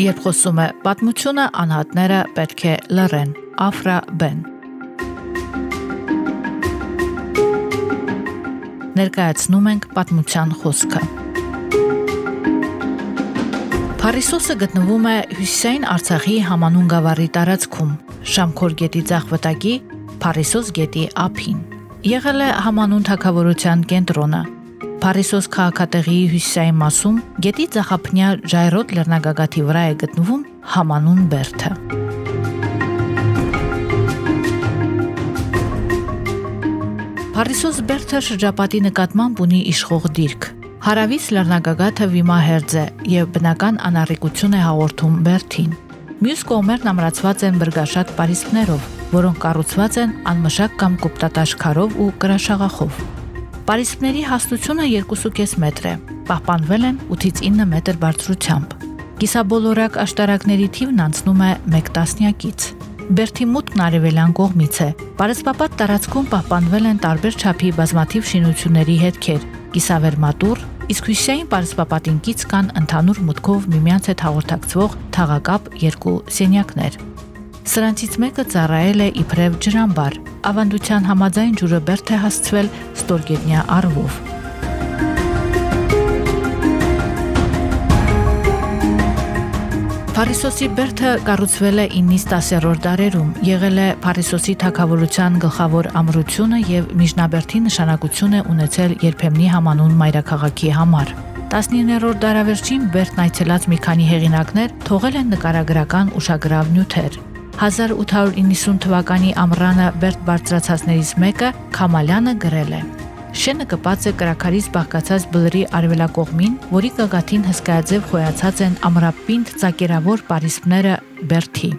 Երբ խոսում է պատմությունը, անհատները պետք է լռեն։ Աֆրա Բեն Ներկայացնում ենք պատմության խոսքը։ Փարիսոսը գտնվում է Հյուսեյն Արցախի համանուն գավառի տարածքում, Շամքոր գետի ցախվտակի Փարիսոս գետի ափին։ Եղել է համանուն թակավորության կենտրոնը, Փարիսոս քաղաքատեղի հյուսիսային մասում գետի ցախափնյա ժայռոտ լեռնագագաթի վրա է գտնվում համանուն բերթը։ Փարիսոս բերթը շրջապատի նկատմամբ ունի իշխող դիրք։ Հարավից լեռնագագաթը վիմահերձ է եւ բնական անառիկություն է հաղորդում բերթին։ Մյուս կողմերն ամրացված են բրգաշատ պարիսպներով, որոնք կառուցված են անմշակ կամ կոպտատաշ քարով ու կրաշաղախով։ Պարիսպների հաստությունը 2.5 մետր է։ Պահպանվել են 8-ից 9 մետր բարձրությամբ։ Կիսաբոլորակ աշտարակների թիվն անցնում է 1 տասնյակից։ Բերթի մուտքն արևելյան կողմից է։ Պարսպապատ տարածքում պահպանվել են տարբեր չափի բազմաթիվ շինությունների հետքեր՝ կիսավերմատուր, իսկ հյուսային պարսպապատին կից կան ընդհանուր մուտքով միմյանց հետ հաղորդակցվող թաղակապ երկու սենյակներ։ Սրանցից մեկը ծառայել է իբրև ջրամբար։ Ավանդության համաձայն ջուրը բերդ է հասցվել ստորգետնյա արվով։ Փարիսոսի բերդը կառուցվել է 9-ից 10-րդ դարերում, եղել է Փարիսոսի թակավորության գլխավոր ամրությունը եւ Միջնաբերդի նշանակություն է ունեցել երբեմնի համանուն մայրաքաղաքի համար։ 19-րդ դարավերջին Բերդն այցելած մի քանի հեղինակներ թողել են նկարագրական ուշագրավ նյութեր։ 1890 թվականի ամռանը Բերտ բարձրացածներից մեկը Քամալյանը գրել է. Շենը կպած է կրակարից բաղկացած բլրի արևելակողմին, որի գագաթին հսկայաձև խոյացած են ամրապինդ ծակերավոր պարիսպները Բերթի։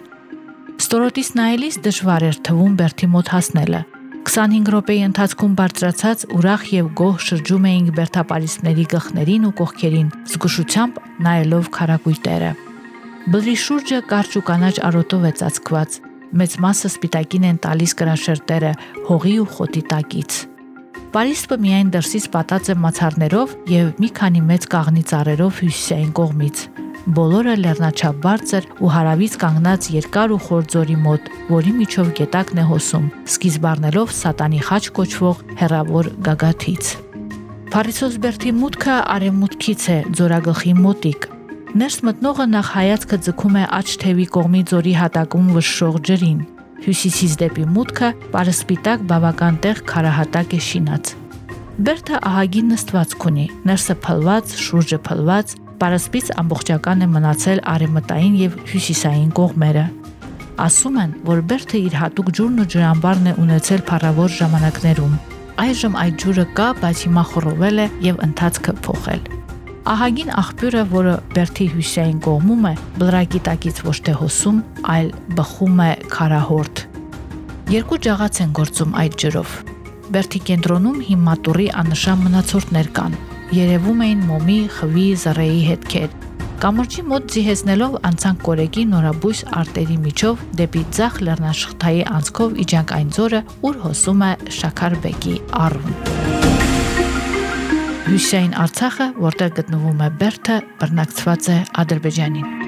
Ստորոտից նայելիս դժվար էր թվում Բերթի մոտ հասնելը։ 25 րոպեի ընթացքում բարձրացած ուրախ եւ գոհ շրջում էինք Բերթապարիսպների գլխներին ու կողքերին, զգուշությամբ նայելով քարակույտերը։ Բլրի շուրջը կարճ ու կանաչ արոտով է ծածկված։ Մեծ մասը սպիտակին են տալիս կրաշերտերը հողի ու խոտի տակից։ Պարիսպը միայն դրսից պատած է մացառներով եւ մի քանի մեծ կաղնի ծառերով հյուսիսային կողմից։ Բոլորը լեռնաչափ բարձր ու հարավից կանգնած երկար ու խոր ձորի մոտ, որի միջով գետակն է հոսում, սկիզբ առնելով սատանի խաչ կոչվող հերավոր գագաթից։ Փարիսոս Բերթի մուտքը արևմուտքից է, ձորագլխի մոտիկ, Ներս մտնողը նախ հայացքը ձգում է աչ թևի կողմի ձորի հատակում վշշող ջրին։ Հյուսիսից դեպի մուտքը պարսպիտակ բավական տեղ քարահատակ է շինած։ Բերթը ահագին նստվածք ունի, ներսը փլված, շուրջը փլված, պարսպից ամբողջական է մնացել արևմտային եւ հյուսիսային կողմերը։ Ասում են, որ Բերթը իր հատուկ ջուրն ու ջրամբարն է ունեցել փառավոր ժամանակներում։ Այժմ այդ ջուրը կա, բայց հիմա խռովել է եւ ընթացքը փոխել։ Ահագին աղբյուրը, որը Բերթի հյուսային կողմում է, բլրակի տակից ոչ թե հոսում, այլ բխում է քարահորդ։ Երկու ջաղաց են գործում այդ ջրով։ Բերթի կենտրոնում հիմատուրի աննշան մնացորդներ կան։ Երևում էին մոմի, խվի, զռեի հետքեր։ Կամրջի մոտ ձիհեսնելով անցանք կորեկի նորաբույս արտերի միջով դեպի ցախ լեռնաշխթայի անցքով իջանք այն ձորը, ուր հոսում է Շաքարբեկի առուն։ Հյուսեյն Արցախը, որտեղ գտնվում է Բերթը, բռնակցված է Ադրբեջանին։